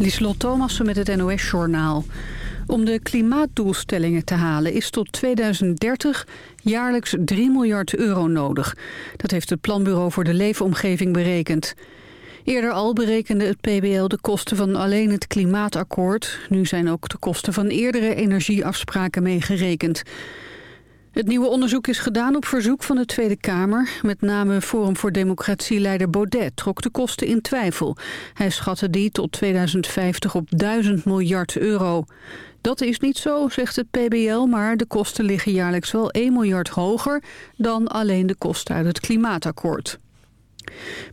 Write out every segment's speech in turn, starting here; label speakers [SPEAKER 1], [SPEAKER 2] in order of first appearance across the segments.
[SPEAKER 1] Lieslot Thomassen met het NOS-journaal. Om de klimaatdoelstellingen te halen is tot 2030 jaarlijks 3 miljard euro nodig. Dat heeft het Planbureau voor de Leefomgeving berekend. Eerder al berekende het PBL de kosten van alleen het klimaatakkoord. Nu zijn ook de kosten van eerdere energieafspraken meegerekend. Het nieuwe onderzoek is gedaan op verzoek van de Tweede Kamer. Met name Forum voor Democratie-leider Baudet trok de kosten in twijfel. Hij schatte die tot 2050 op 1000 miljard euro. Dat is niet zo, zegt het PBL, maar de kosten liggen jaarlijks wel 1 miljard hoger... dan alleen de kosten uit het klimaatakkoord.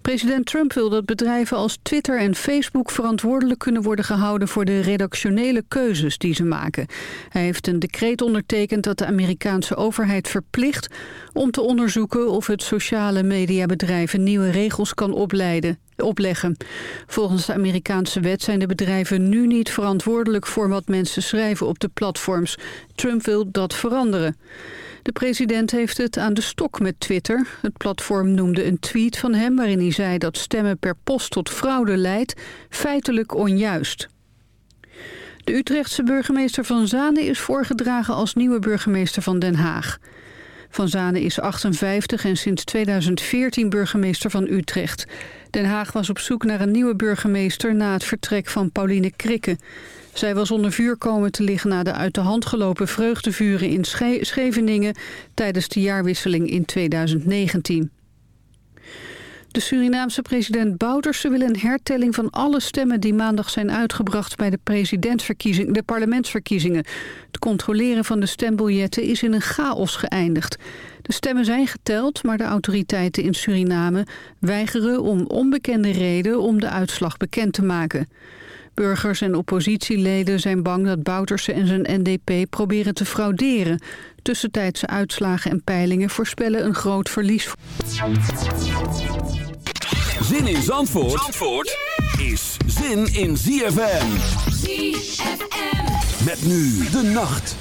[SPEAKER 1] President Trump wil dat bedrijven als Twitter en Facebook verantwoordelijk kunnen worden gehouden voor de redactionele keuzes die ze maken. Hij heeft een decreet ondertekend dat de Amerikaanse overheid verplicht om te onderzoeken of het sociale mediabedrijven nieuwe regels kan opleggen. Volgens de Amerikaanse wet zijn de bedrijven nu niet verantwoordelijk voor wat mensen schrijven op de platforms. Trump wil dat veranderen. De president heeft het aan de stok met Twitter. Het platform noemde een tweet van hem waarin hij zei dat stemmen per post tot fraude leidt, feitelijk onjuist. De Utrechtse burgemeester Van Zanen is voorgedragen als nieuwe burgemeester van Den Haag. Van Zanen is 58 en sinds 2014 burgemeester van Utrecht. Den Haag was op zoek naar een nieuwe burgemeester na het vertrek van Pauline Krikke. Zij was onder vuur komen te liggen na de uit de hand gelopen vreugdevuren in Scheveningen tijdens de jaarwisseling in 2019. De Surinaamse president Bouterse wil een hertelling van alle stemmen die maandag zijn uitgebracht bij de, presidentsverkiezing, de parlementsverkiezingen. Het controleren van de stembiljetten is in een chaos geëindigd. De stemmen zijn geteld, maar de autoriteiten in Suriname weigeren om onbekende reden om de uitslag bekend te maken. Burgers en oppositieleden zijn bang dat Bouterse en zijn NDP proberen te frauderen. Tussentijdse uitslagen en peilingen voorspellen een groot verlies.
[SPEAKER 2] Zin in Zandvoort, Zandvoort is zin in ZFM. ZFM. Met nu de nacht.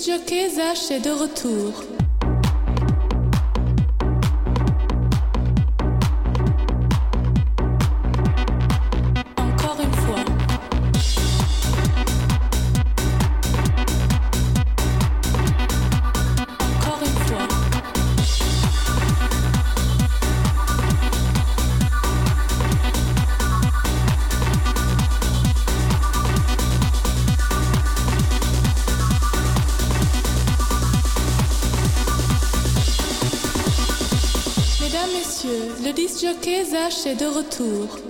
[SPEAKER 3] Disc jockey Zach est de retour. Est de retour.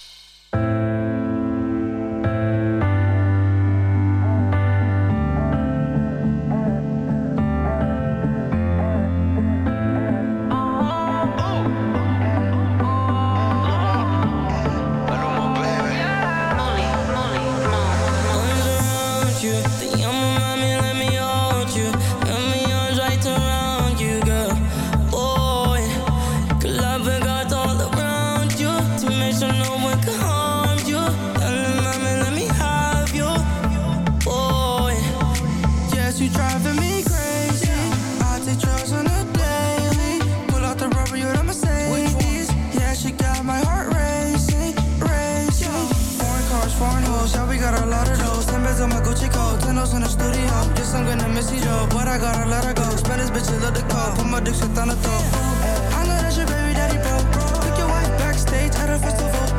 [SPEAKER 4] zullen de
[SPEAKER 5] call. Kom mijn ik zit aan de top. Hangen als je baby
[SPEAKER 6] daddy bro. Pick your wife backstage
[SPEAKER 5] at a festival.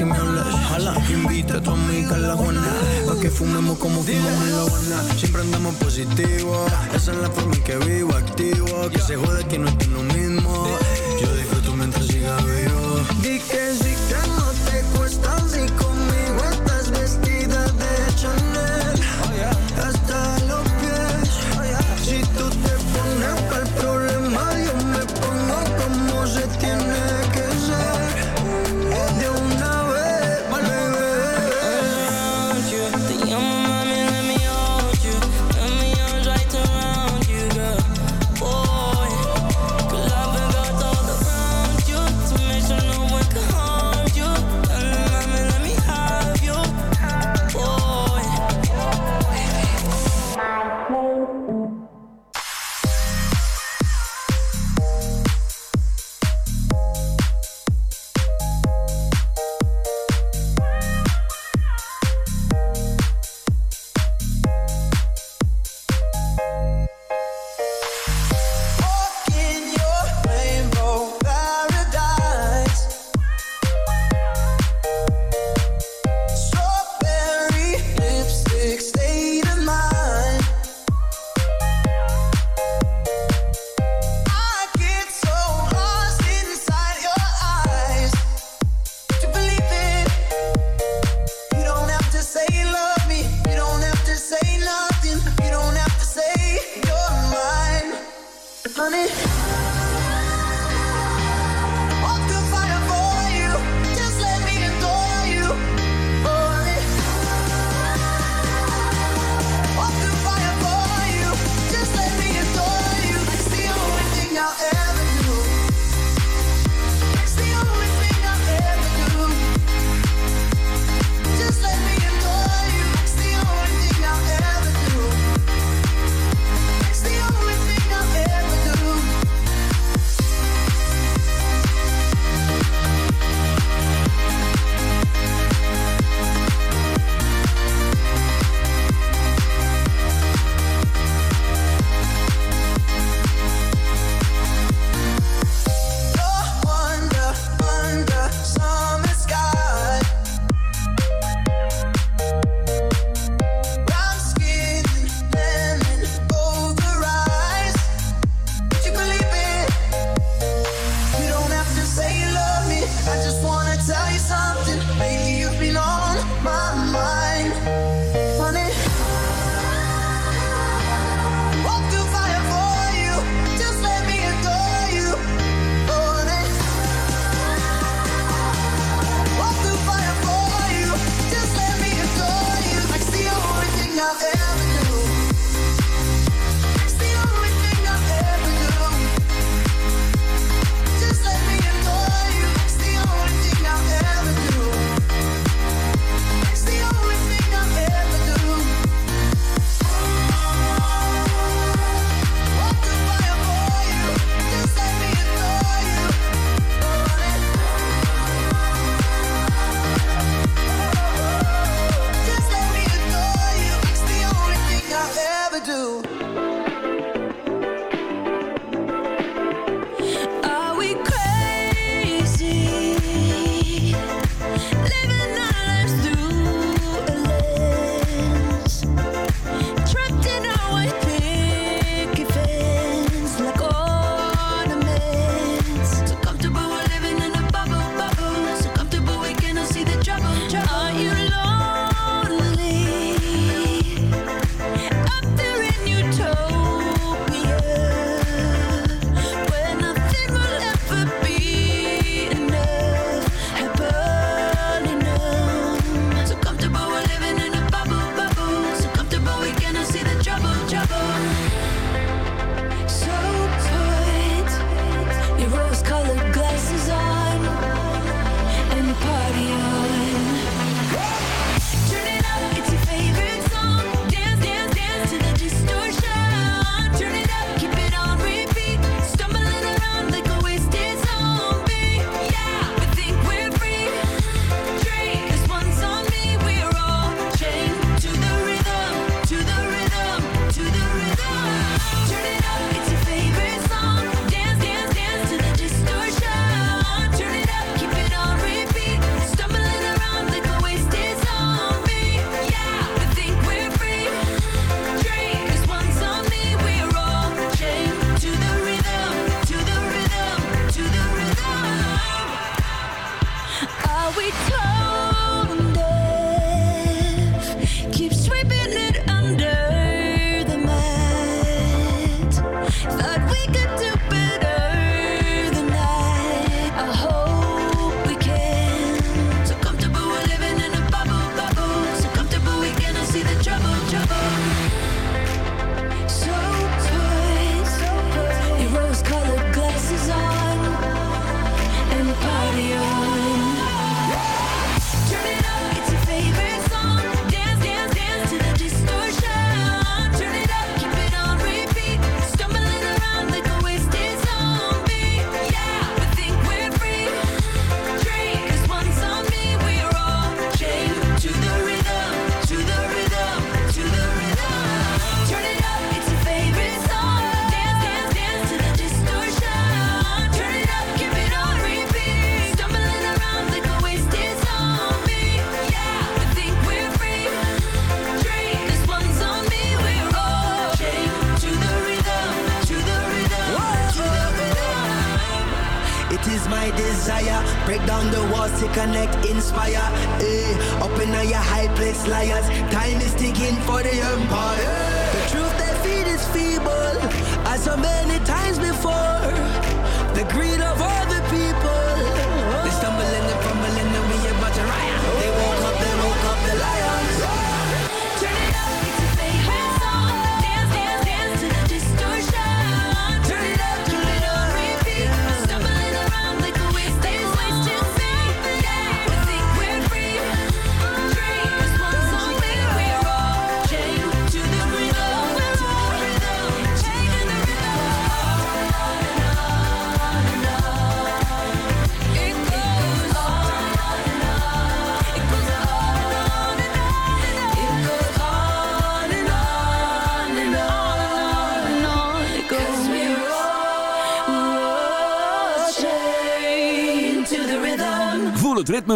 [SPEAKER 5] que me hablas. Jala, invita a tu amiga a la guana. Pa' que fumemos como fumamos en la Habana. Siempre andamos positivo. Esa es la forma en que vivo, activo. Que se jode que
[SPEAKER 6] no estoy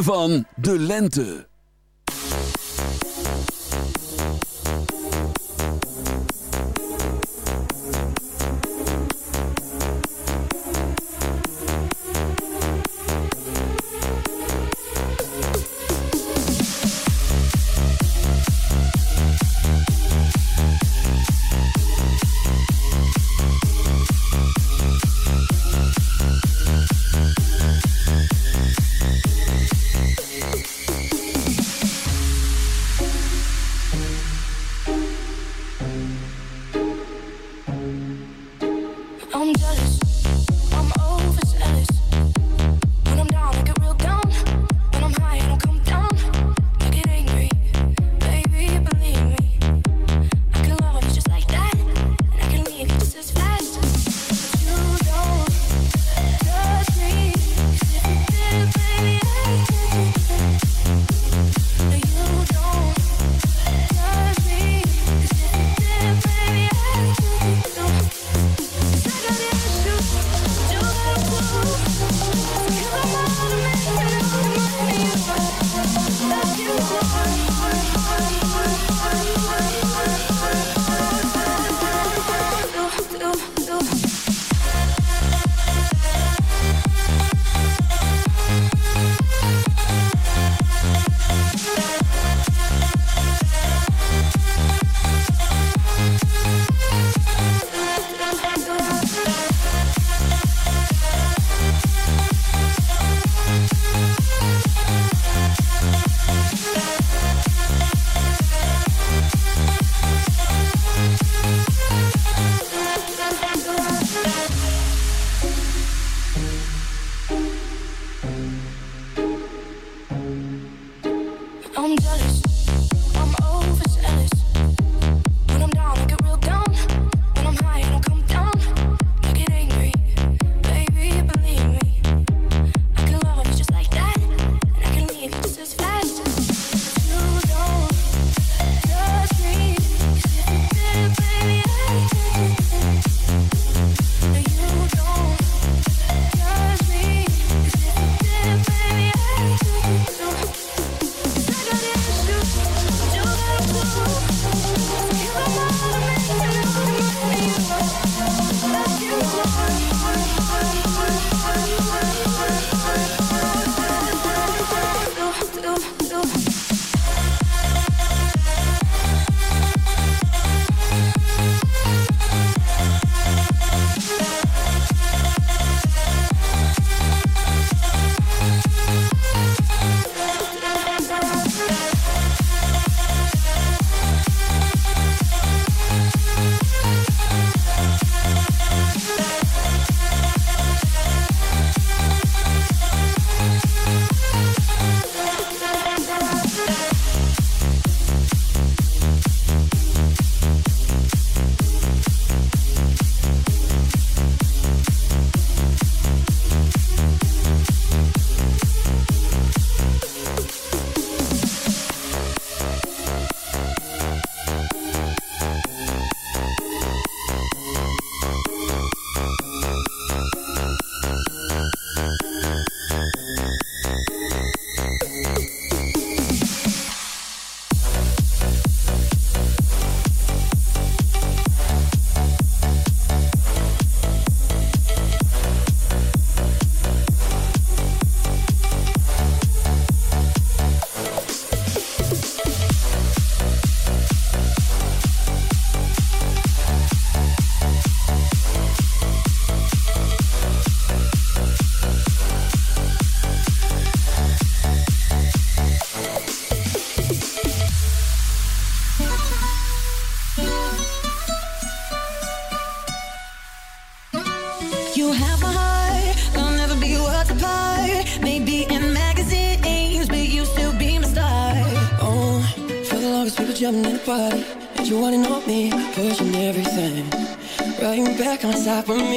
[SPEAKER 6] van de lente. Top of me,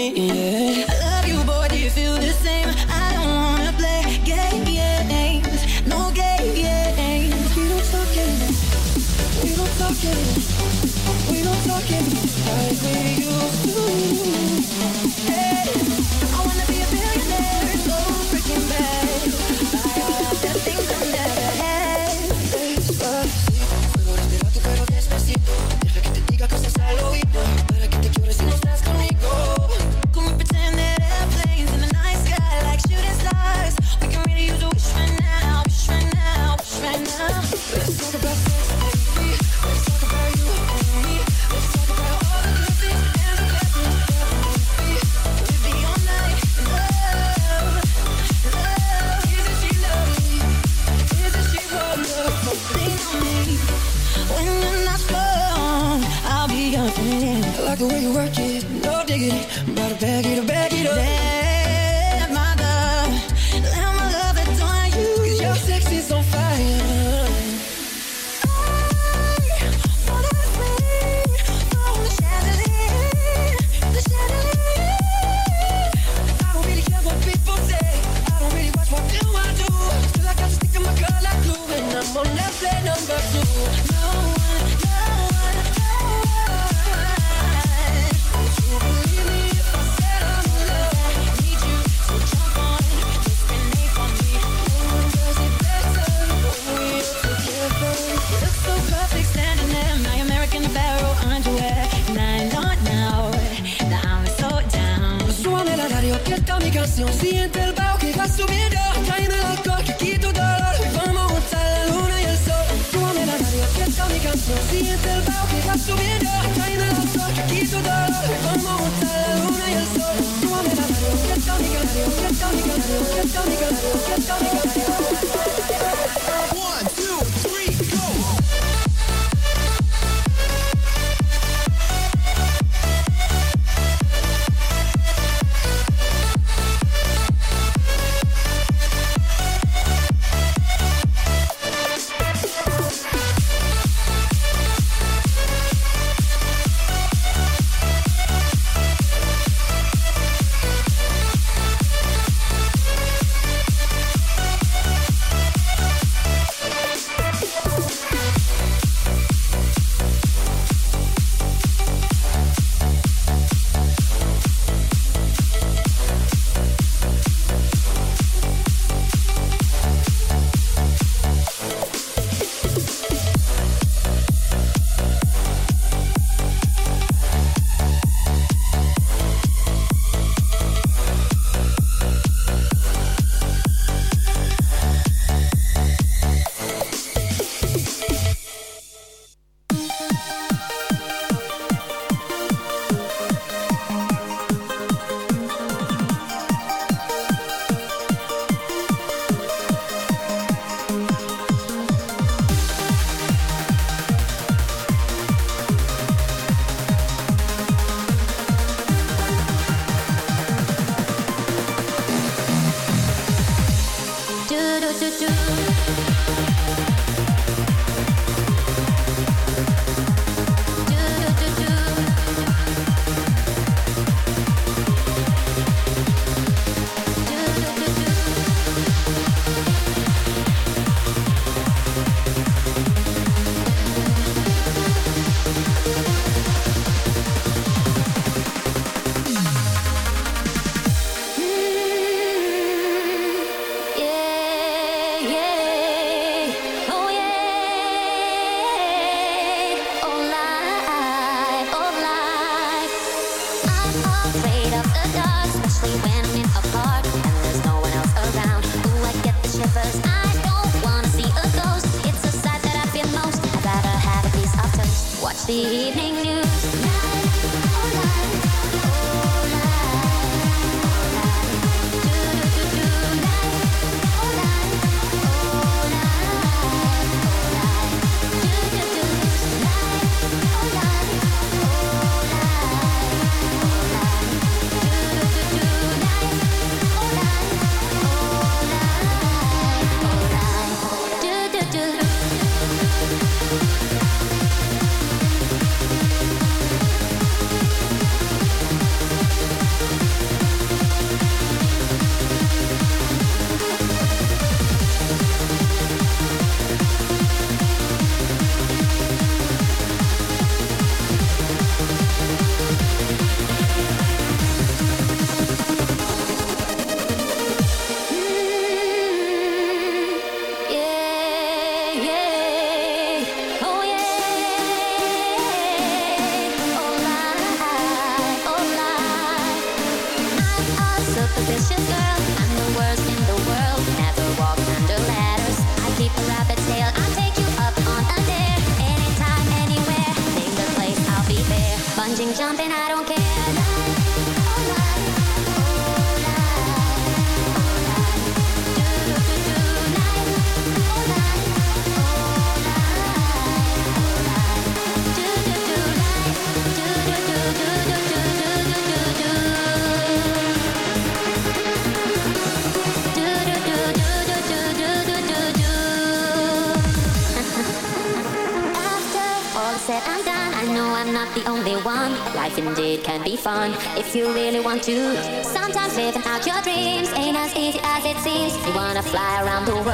[SPEAKER 6] Sometimes living out your dreams ain't as easy as it seems. You wanna fly around the world.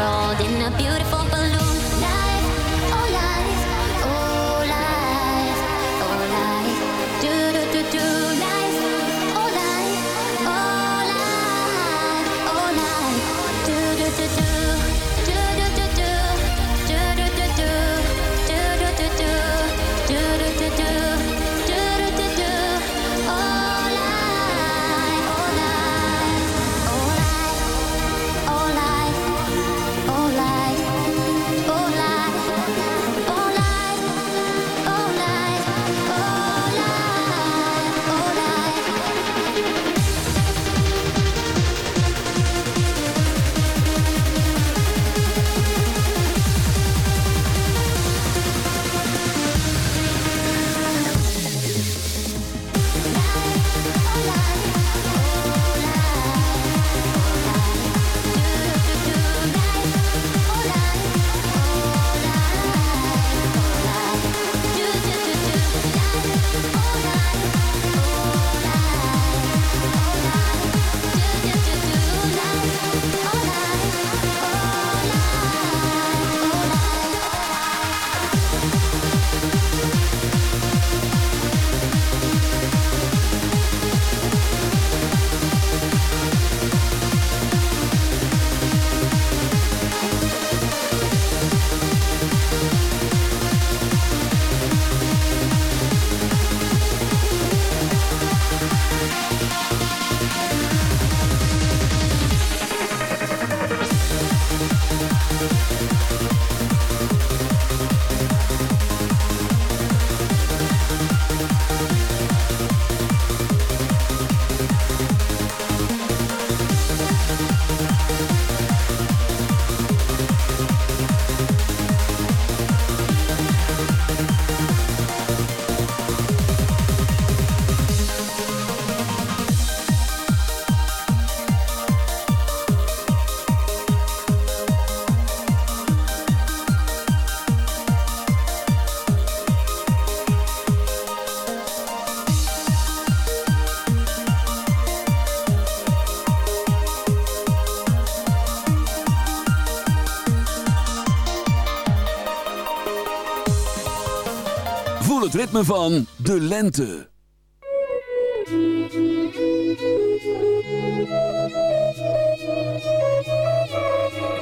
[SPEAKER 7] ritme van de lente.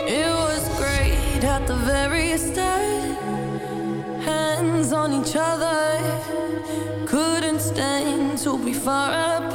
[SPEAKER 2] It was great at the very start. Hands on each other. Couldn't stand to be far apart.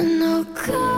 [SPEAKER 2] no good.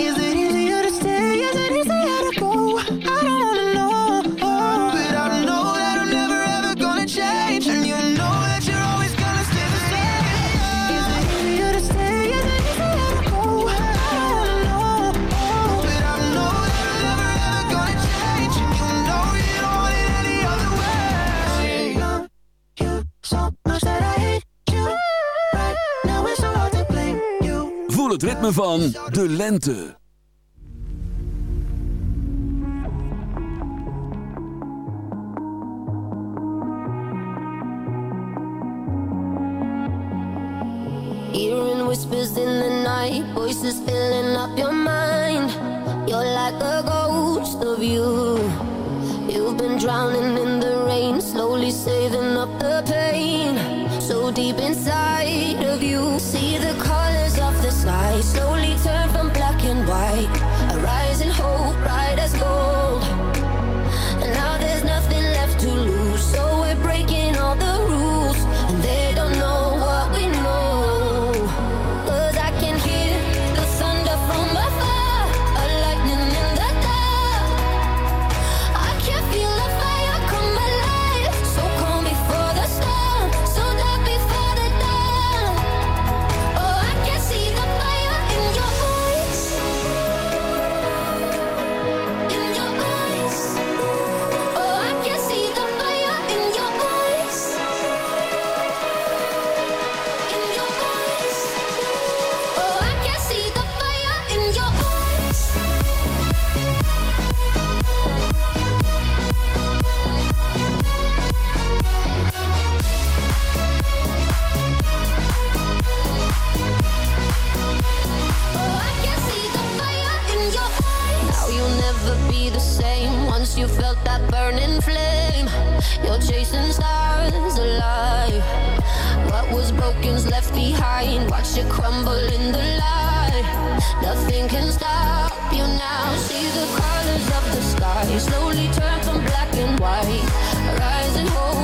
[SPEAKER 8] Is it
[SPEAKER 2] van de lente.
[SPEAKER 9] Hearing whispers in the night, voices filling up your mind. You're like a ghost of you. You've been drowning in the rain, slowly saving up the pain. shine, watch it crumble in the light. Nothing can stop you now. See the colors of the sky slowly turn from black and white.
[SPEAKER 10] Rise
[SPEAKER 5] and hold.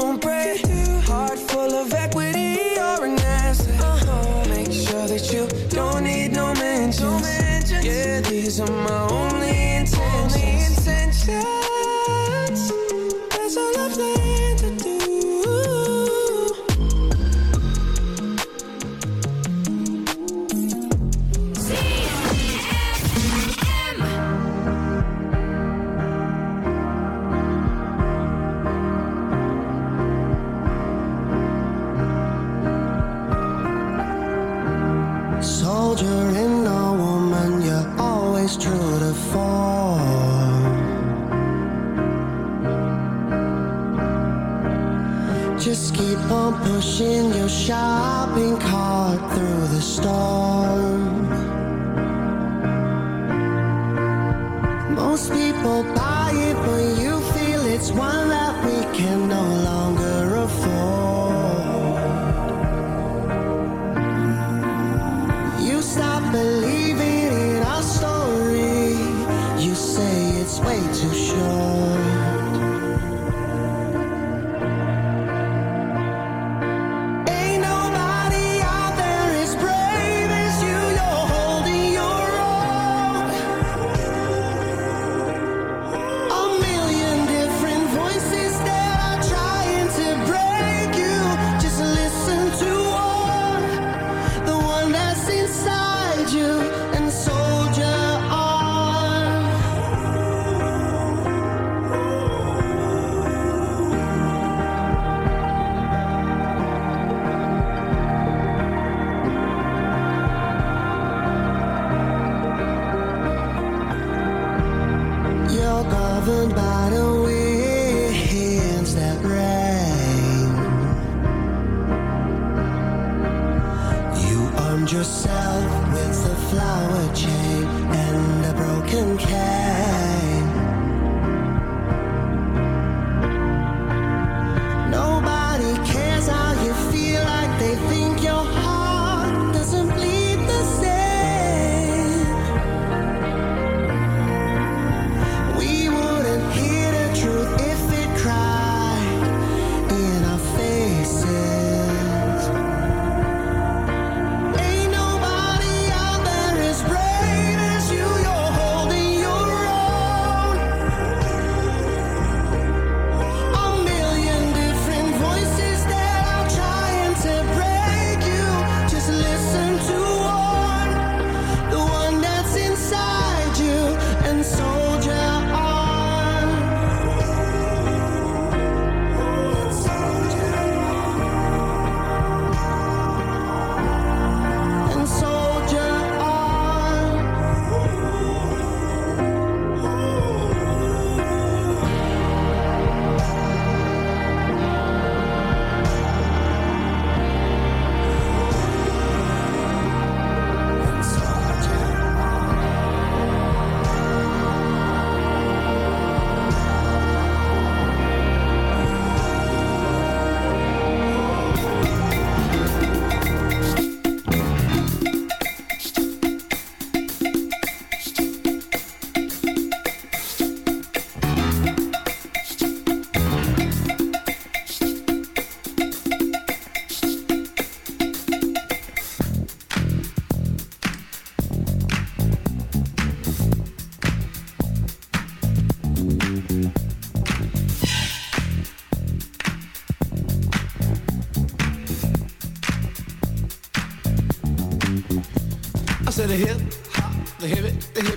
[SPEAKER 5] catch your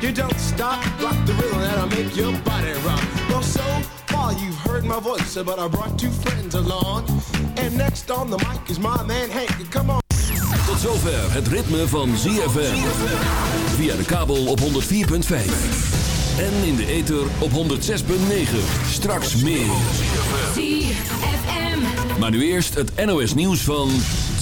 [SPEAKER 10] You don't stop, rock the rhythm that'll make your body rock. Well, so far you've heard my voice, but I brought two friends along. And next on the mic is my man Hank. Come on.
[SPEAKER 7] Tot zover het ritme van ZFM. Via de kabel op 104.5. En in de ether op 106.9. Straks meer.
[SPEAKER 3] ZFM.
[SPEAKER 7] Maar nu eerst het NOS nieuws van...